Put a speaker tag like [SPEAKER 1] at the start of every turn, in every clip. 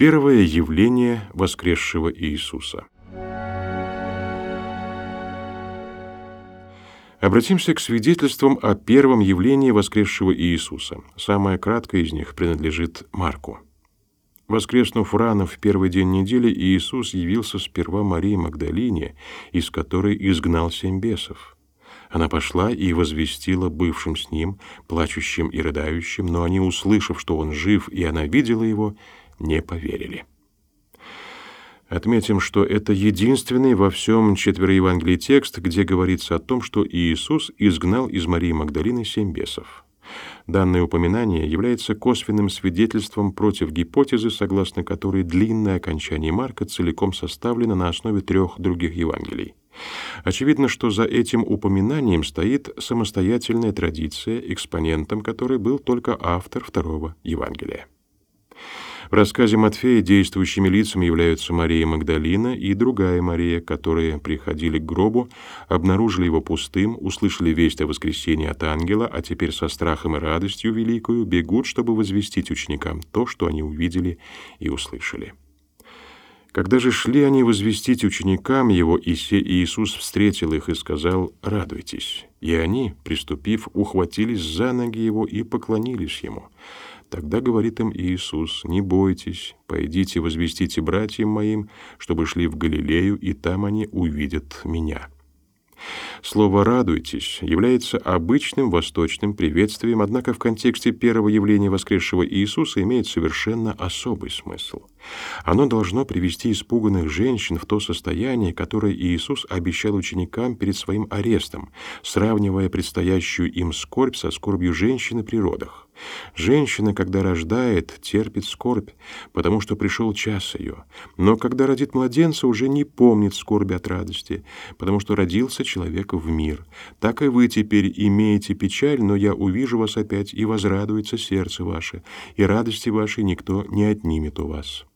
[SPEAKER 1] Первое явление воскресшего Иисуса. Обратимся к свидетельствам о первом явлении воскресшего Иисуса. Самое краткое из них принадлежит Марку. Воскреснув рано в первый день недели, Иисус явился сперва Марии Магдалине, из которой изгнал семь бесов. Она пошла и возвестила бывшим с ним, плачущим и рыдающим, но они, услышав, что он жив, и она видела его, не поверили. Отметим, что это единственный во всем четвероевангелии текст, где говорится о том, что Иисус изгнал из Марии Магдалины семь бесов. Данное упоминание является косвенным свидетельством против гипотезы, согласно которой длинное окончание Марка целиком составлено на основе трех других Евангелий. Очевидно, что за этим упоминанием стоит самостоятельная традиция, экспонентом которой был только автор второго Евангелия. В рассказе Матфея действующими лицами являются Мария Магдалина и другая Мария, которые приходили к гробу, обнаружили его пустым, услышали весть о воскресении от ангела, а теперь со страхом и радостью великую бегут, чтобы возвестить ученикам то, что они увидели и услышали. Когда же шли они возвестить ученикам его, Иисус встретил их и сказал «Радуйтесь». И они, приступив, ухватились за ноги его и поклонились ему. Тогда говорит им Иисус, «Не бойтесь, пойдите возвестите братьям моим, чтобы шли в Галилею, и там они увидят меня». Слово «радуйтесь» является обычным восточным приветствием, однако в контексте первого явления воскресшего Иисуса имеет совершенно особый смысл. Оно должно привести испуганных женщин в то состояние, которое Иисус обещал ученикам перед своим арестом, сравнивая предстоящую им скорбь со скорбью женщины при родах. Женщина, когда рождает, терпит скорбь, потому что пришел час ее, но когда родит младенца, уже не помнит скорби от радости, потому что родился человек в мир. Так и вы теперь имеете печаль, но я увижу вас опять, и возрадуется сердце ваше, и радости вашей никто не отнимет у вас».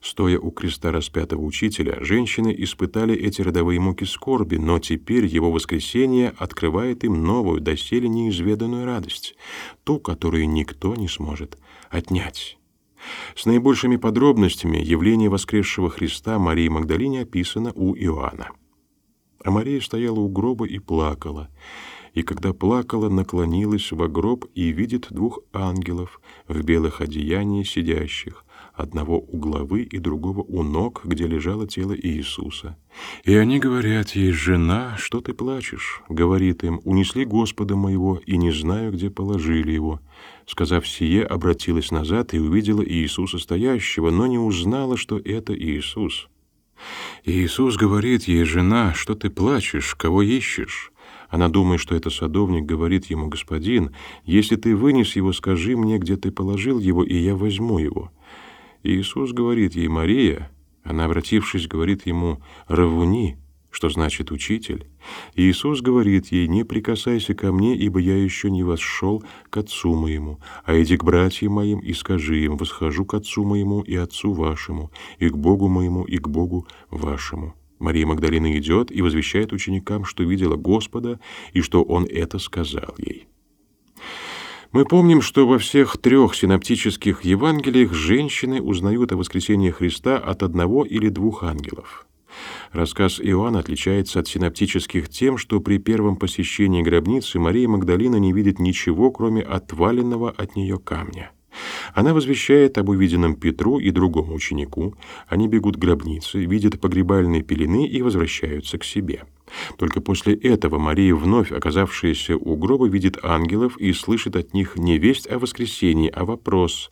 [SPEAKER 1] Стоя у креста распятого учителя, женщины испытали эти родовые муки скорби, но теперь его воскресение открывает им новую, доселе неизведанную радость, ту, которую никто не сможет отнять. С наибольшими подробностями явление воскресшего Христа Марии Магдалине описано у Иоанна. А Мария стояла у гроба и плакала, и когда плакала, наклонилась во гроб и видит двух ангелов в белых одеяниях сидящих, одного у главы и другого у ног, где лежало тело Иисуса. И они говорят ей, «Жена, что ты плачешь?» Говорит им, «Унесли Господа моего, и не знаю, где положили его». Сказав сие, обратилась назад и увидела Иисуса стоящего, но не узнала, что это Иисус. Иисус говорит ей, «Жена, что ты плачешь? Кого ищешь?» Она думает, что это садовник, говорит ему, «Господин, если ты вынес его, скажи мне, где ты положил его, и я возьму его». Иисус говорит ей «Мария», она, обратившись, говорит ему «Равуни», что значит «учитель». Иисус говорит ей «Не прикасайся ко мне, ибо я еще не восшел к Отцу моему, а иди к братьям моим и скажи им, восхожу к Отцу моему и Отцу вашему, и к Богу моему и к Богу вашему». Мария Магдалина идет и возвещает ученикам, что видела Господа и что Он это сказал ей. Мы помним, что во всех трех синоптических Евангелиях женщины узнают о воскресении Христа от одного или двух ангелов. Рассказ Иоанна отличается от синоптических тем, что при первом посещении гробницы Мария Магдалина не видит ничего, кроме отваленного от нее камня. Она возвещает об увиденном Петру и другому ученику. Они бегут к гробнице, видят погребальные пелены и возвращаются к себе. Только после этого Мария, вновь оказавшаяся у гроба, видит ангелов и слышит от них не весть о воскресении, а вопрос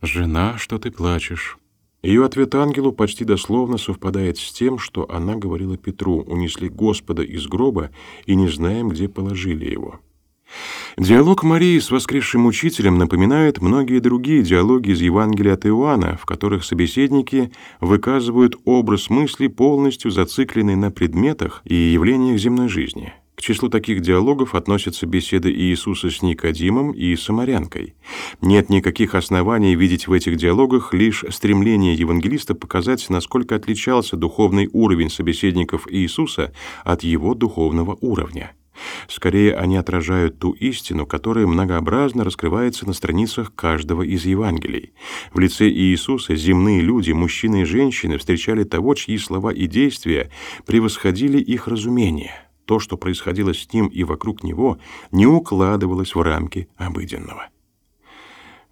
[SPEAKER 1] «Жена, что ты плачешь?» Ее ответ ангелу почти дословно совпадает с тем, что она говорила Петру «Унесли Господа из гроба и не знаем, где положили его». Диалог Марии с воскресшим учителем напоминает многие другие диалоги из Евангелия от Иоанна, в которых собеседники выказывают образ мысли, полностью зацикленный на предметах и явлениях земной жизни. К числу таких диалогов относятся беседы Иисуса с Никодимом и Самарянкой. Нет никаких оснований видеть в этих диалогах лишь стремление евангелиста показать, насколько отличался духовный уровень собеседников Иисуса от его духовного уровня. Скорее, они отражают ту истину, которая многообразно раскрывается на страницах каждого из Евангелий. В лице Иисуса земные люди, мужчины и женщины, встречали того, чьи слова и действия превосходили их разумение. То, что происходило с ним и вокруг него, не укладывалось в рамки обыденного.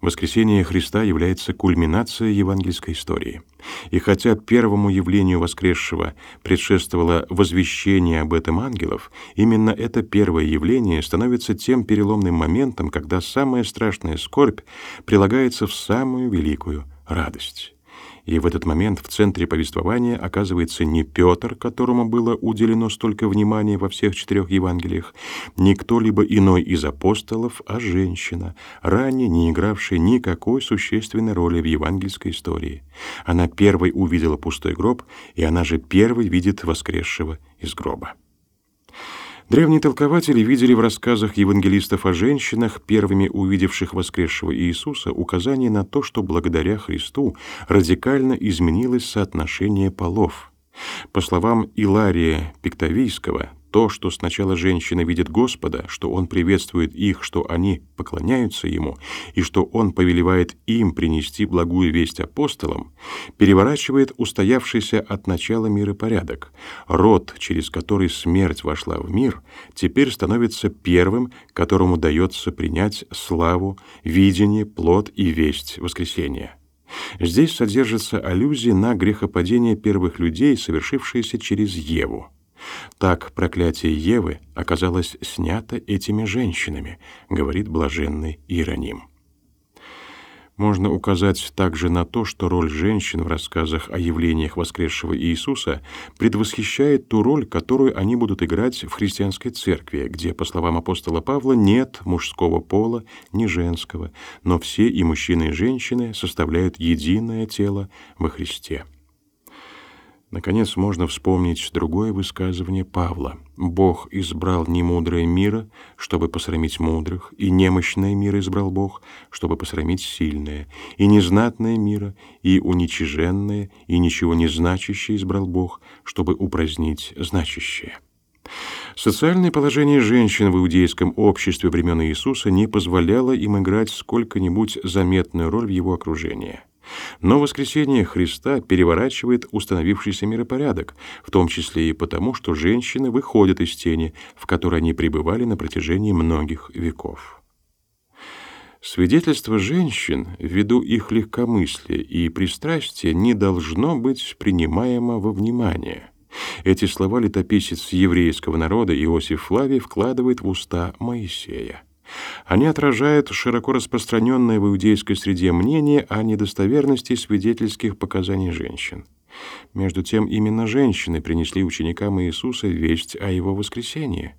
[SPEAKER 1] Воскресение Христа является кульминацией евангельской истории. И хотя первому явлению воскресшего предшествовало возвещение об этом ангелов, именно это первое явление становится тем переломным моментом, когда самая страшная скорбь прилагается в самую великую радость. И в этот момент в центре повествования оказывается не Петр, которому было уделено столько внимания во всех четырех Евангелиях, не кто-либо иной из апостолов, а женщина, ранее не игравшая никакой существенной роли в евангельской истории. Она первой увидела пустой гроб, и она же первой видит воскресшего из гроба. Древние толкователи видели в рассказах евангелистов о женщинах, первыми увидевших воскресшего Иисуса, указание на то, что благодаря Христу радикально изменилось соотношение полов. По словам Илария Пиктовийского, то, что сначала женщины видят Господа, что Он приветствует их, что они поклоняются Ему, и что Он повелевает им принести благую весть апостолам, переворачивает устоявшийся от начала мира порядок. Род, через который смерть вошла в мир, теперь становится первым, которому дается принять славу, видение, плод и весть воскресения. Здесь содержится аллюзия на грехопадение первых людей, совершившееся через Еву. Так проклятие Евы оказалось снято этими женщинами, говорит блаженный Иероним. Можно указать также на то, что роль женщин в рассказах о явлениях воскресшего Иисуса предвосхищает ту роль, которую они будут играть в христианской церкви, где, по словам апостола Павла, нет мужского пола, ни женского, но все и мужчины, и женщины составляют единое тело во Христе. Наконец, можно вспомнить другое высказывание Павла. «Бог избрал немудрое мира, чтобы посрамить мудрых, и немощное мира избрал Бог, чтобы посрамить сильное, и незнатное мира, и уничиженное, и ничего не значащее избрал Бог, чтобы упразднить значащее». Социальное положение женщин в иудейском обществе времен Иисуса не позволяло им играть сколько-нибудь заметную роль в его окружении – но воскресение Христа переворачивает установившийся миропорядок, в том числе и потому, что женщины выходят из тени, в которой они пребывали на протяжении многих веков. Свидетельство женщин, ввиду их легкомыслия и пристрастия, не должно быть принимаемо во внимание. Эти слова летописец еврейского народа Иосиф Флавий вкладывает в уста Моисея. Они отражают широко распространенное в иудейской среде мнение о недостоверности свидетельских показаний женщин. Между тем, именно женщины принесли ученикам Иисуса весть о его воскресении.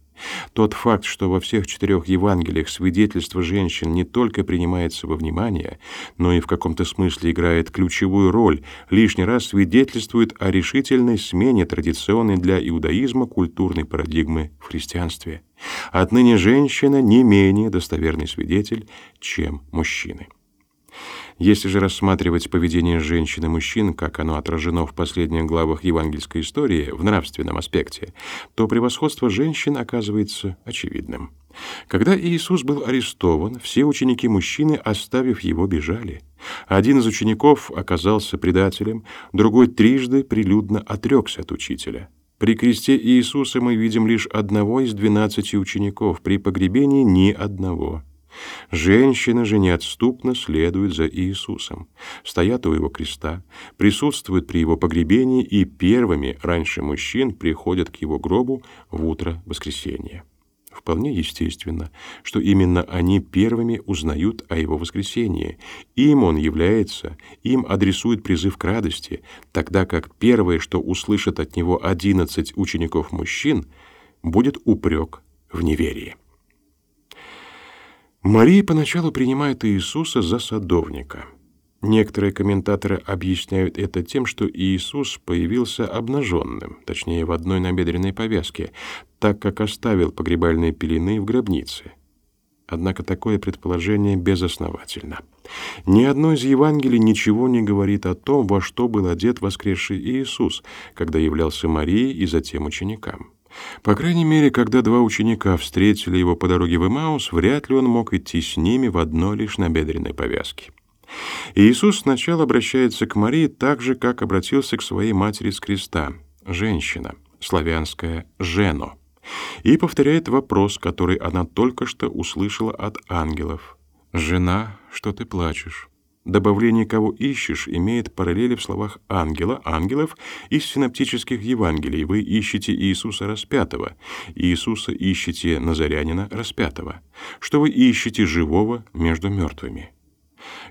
[SPEAKER 1] Тот факт, что во всех четырех Евангелиях свидетельство женщин не только принимается во внимание, но и в каком-то смысле играет ключевую роль, лишний раз свидетельствует о решительной смене традиционной для иудаизма культурной парадигмы в христианстве. Отныне женщина не менее достоверный свидетель, чем мужчины. Если же рассматривать поведение женщин и мужчин, как оно отражено в последних главах евангельской истории в нравственном аспекте, то превосходство женщин оказывается очевидным. Когда Иисус был арестован, все ученики мужчины, оставив его, бежали. Один из учеников оказался предателем, другой трижды прилюдно отрекся от учителя. При кресте Иисуса мы видим лишь одного из двенадцати учеников, при погребении ни одного. Женщины же неотступно следуют за Иисусом, стоят у его креста, присутствуют при его погребении и первыми, раньше мужчин, приходят к его гробу в утро воскресения. Вполне естественно, что именно они первыми узнают о его воскресении. Им он является, им адресует призыв к радости, тогда как первое, что услышат от него одиннадцать учеников мужчин, будет упрек в неверии. Мария поначалу принимает Иисуса за садовника. Некоторые комментаторы объясняют это тем, что Иисус появился обнаженным, точнее, в одной набедренной повязке, так как оставил погребальные пелены в гробнице. Однако такое предположение безосновательно. Ни одно из Евангелий ничего не говорит о том, во что был одет воскресший Иисус, когда являлся Марии и затем ученикам. По крайней мере, когда два ученика встретили его по дороге в Имаус, вряд ли он мог идти с ними в одной лишь набедренной повязке. Иисус сначала обращается к Марии так же, как обратился к своей матери с креста, женщина, славянская «жено», и повторяет вопрос, который она только что услышала от ангелов. «Жена, что ты плачешь?» Добавление «кого ищешь» имеет параллели в словах ангела, ангелов из синоптических Евангелий. Вы ищете Иисуса распятого, Иисуса ищете Назарянина распятого. Что вы ищете живого между мертвыми?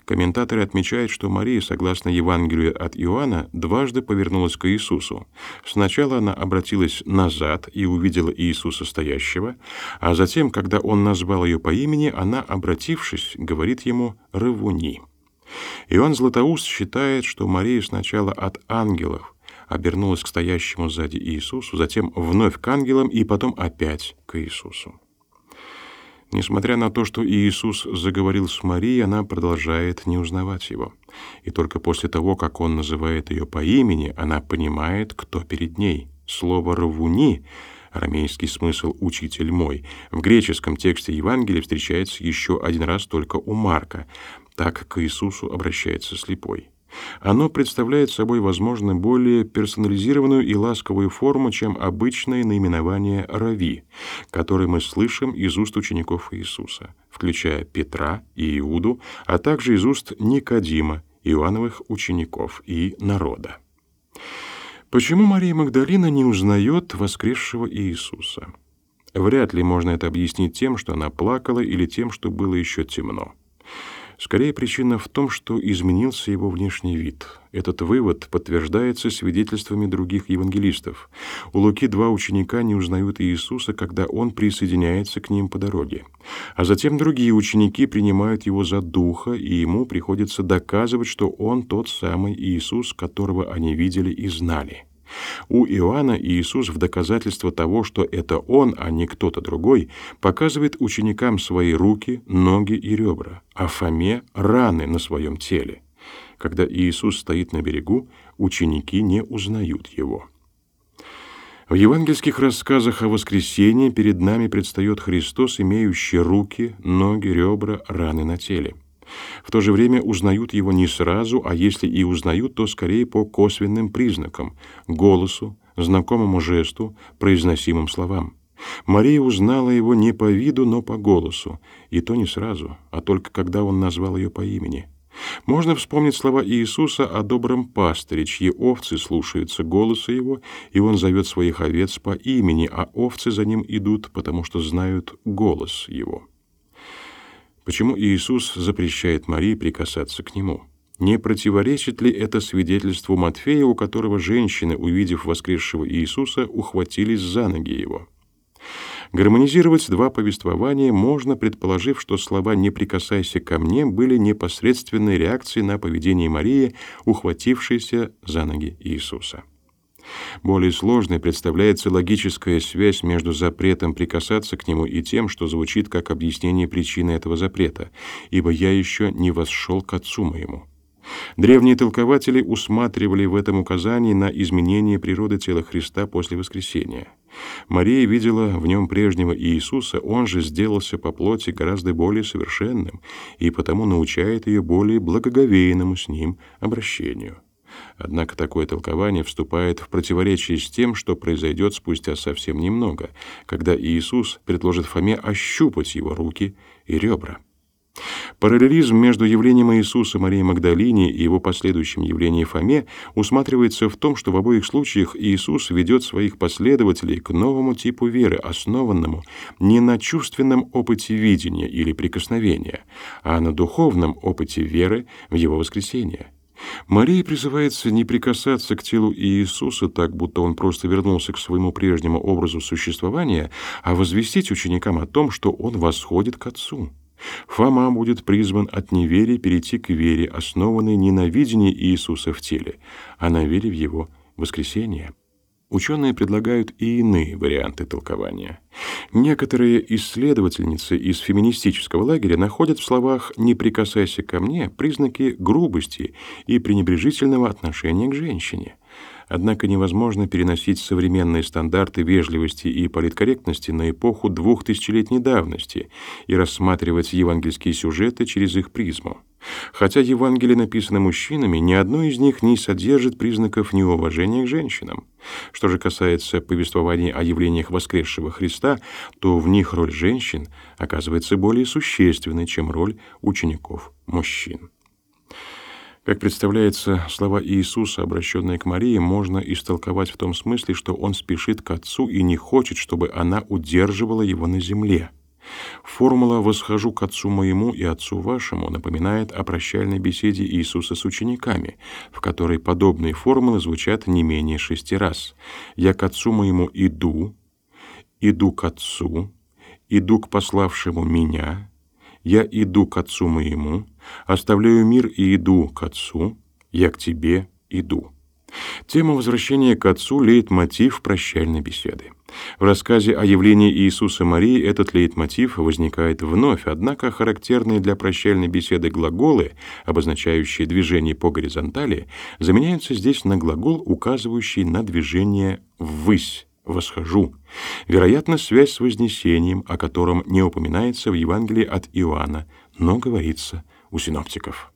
[SPEAKER 1] Комментаторы отмечают, что Мария, согласно Евангелию от Иоанна, дважды повернулась к Иисусу. Сначала она обратилась назад и увидела Иисуса стоящего, а затем, когда он назвал ее по имени, она, обратившись, говорит ему «Равуни». Иоанн Златоуст считает, что Мария сначала от ангелов обернулась к стоящему сзади Иисусу, затем вновь к ангелам и потом опять к Иисусу. Несмотря на то, что Иисус заговорил с Марией, она продолжает не узнавать его. И только после того, как он называет ее по имени, она понимает, кто перед ней. Слово «равуни» арамейский смысл «учитель мой» в греческом тексте Евангелия встречается еще один раз только у Марка, так к Иисусу обращается слепой. Оно представляет собой, возможно, более персонализированную и ласковую форму, чем обычное наименование «рави», которое мы слышим из уст учеников Иисуса, включая Петра и Иуду, а также из уст Никодима, Иоанновых учеников и народа. Почему Мария Магдалина не узнает воскресшего Иисуса? Вряд ли можно это объяснить тем, что она плакала, или тем, что было еще темно. Скорее, причина в том, что изменился его внешний вид. Этот вывод подтверждается свидетельствами других евангелистов. У Луки два ученика не узнают Иисуса, когда он присоединяется к ним по дороге. А затем другие ученики принимают его за духа, и ему приходится доказывать, что он тот самый Иисус, которого они видели и знали. У Иоанна Иисус в доказательство того, что это Он, а не кто-то другой, показывает ученикам свои руки, ноги и ребра, а Фоме — раны на своем теле. Когда Иисус стоит на берегу, ученики не узнают Его. В евангельских рассказах о воскресении перед нами предстает Христос, имеющий руки, ноги, ребра, раны на теле. В то же время узнают его не сразу, а если и узнают, то скорее по косвенным признакам — голосу, знакомому жесту, произносимым словам. Мария узнала его не по виду, но по голосу, и то не сразу, а только когда он назвал ее по имени. Можно вспомнить слова Иисуса о добром пастыре, чьи овцы слушаются голоса его, и он зовет своих овец по имени, а овцы за ним идут, потому что знают голос его. Почему Иисус запрещает Марии прикасаться к нему? Не противоречит ли это свидетельству Матфея, у которого женщины, увидев воскресшего Иисуса, ухватились за ноги его? Гармонизировать два повествования можно, предположив, что слова «не прикасайся ко мне» были непосредственной реакцией на поведение Марии, ухватившейся за ноги Иисуса. Более сложной представляется логическая связь между запретом прикасаться к нему и тем, что звучит как объяснение причины этого запрета, ибо я еще не восшел к Отцу моему. Древние толкователи усматривали в этом указании на изменение природы тела Христа после воскресения. Мария видела в нем прежнего Иисуса, он же сделался по плоти гораздо более совершенным и потому научает ее более благоговейному с ним обращению. Однако такое толкование вступает в противоречие с тем, что произойдет спустя совсем немного, когда Иисус предложит Фоме ощупать его руки и ребра. Параллелизм между явлением Иисуса Марии Магдалине и его последующим явлением Фоме усматривается в том, что в обоих случаях Иисус ведет своих последователей к новому типу веры, основанному не на чувственном опыте видения или прикосновения, а на духовном опыте веры в его воскресение. Мария призывается не прикасаться к телу Иисуса так, будто он просто вернулся к своему прежнему образу существования, а возвестить ученикам о том, что он восходит к Отцу. Фома будет призван от неверия перейти к вере, основанной не на видении Иисуса в теле, а на вере в Его воскресение. Ученые предлагают и иные варианты толкования. Некоторые исследовательницы из феминистического лагеря находят в словах «не прикасайся ко мне» признаки грубости и пренебрежительного отношения к женщине. Однако невозможно переносить современные стандарты вежливости и политкорректности на эпоху двух тысячелетней давности и рассматривать евангельские сюжеты через их призму. Хотя Евангелия написаны мужчинами, ни одно из них не содержит признаков неуважения к женщинам. Что же касается повествований о явлениях воскресшего Христа, то в них роль женщин оказывается более существенной, чем роль учеников мужчин. Как представляется, слова Иисуса, обращенные к Марии, можно истолковать в том смысле, что он спешит к Отцу и не хочет, чтобы она удерживала его на земле. Формула «восхожу к Отцу моему и Отцу вашему» напоминает о прощальной беседе Иисуса с учениками, в которой подобные формулы звучат не менее шести раз. «Я к Отцу моему иду», «иду к Отцу», «иду к пославшему меня», «я иду к Отцу моему», Оставляю мир и иду к Отцу, я к тебе иду. Тема возвращения к Отцу — лейтмотив прощальной беседы. В рассказе о явлении Иисуса Марии этот лейтмотив возникает вновь, однако характерные для прощальной беседы глаголы, обозначающие движение по горизонтали, заменяются здесь на глагол, указывающий на движение ввысь, восхожу. Вероятно, связь с вознесением, о котором не упоминается в Евангелии от Иоанна, но говорится у синоптиков.